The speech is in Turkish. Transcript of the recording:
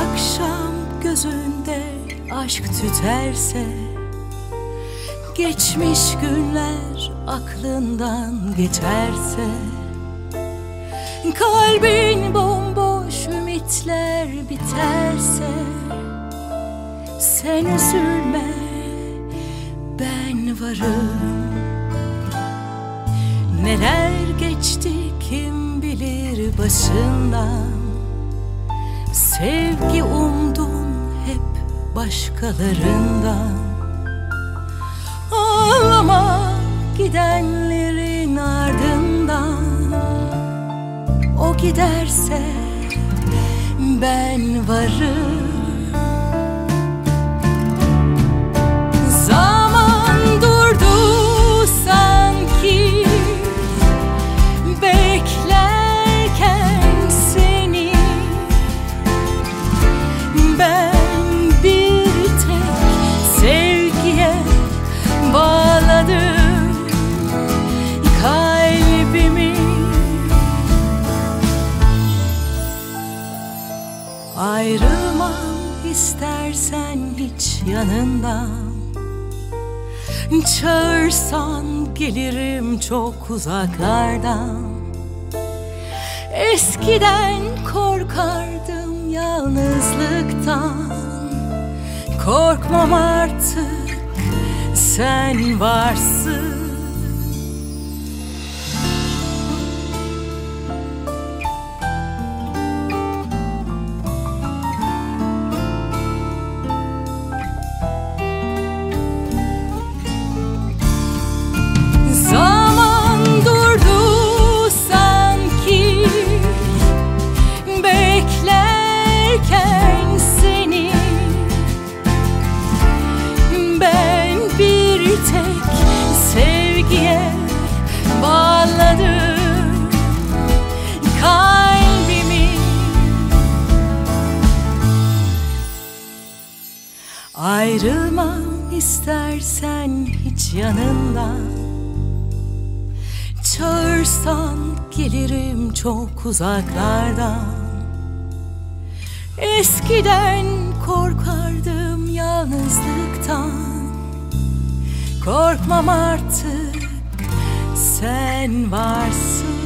Akşam gözünde aşk tüterse Geçmiş günler aklından geçerse Kalbin bomboş ümitler biterse Sen üzülme ben varım. Neler geçti kim bilir başından Sevgi umdum hep başkalarından. Ağlama gidenlerin ardından. O giderse ben varım istersen hiç yanından Çağırsan gelirim çok uzaklardan. Eskiden korkardım yalnızlıktan. Korkmam artık sen varsın tek sevgiye bağladım kalbimi Ayrılmam istersen hiç yanından Çağırsan gelirim çok uzaklardan. Eskiden korkardım Korkmam artık. Sen varsın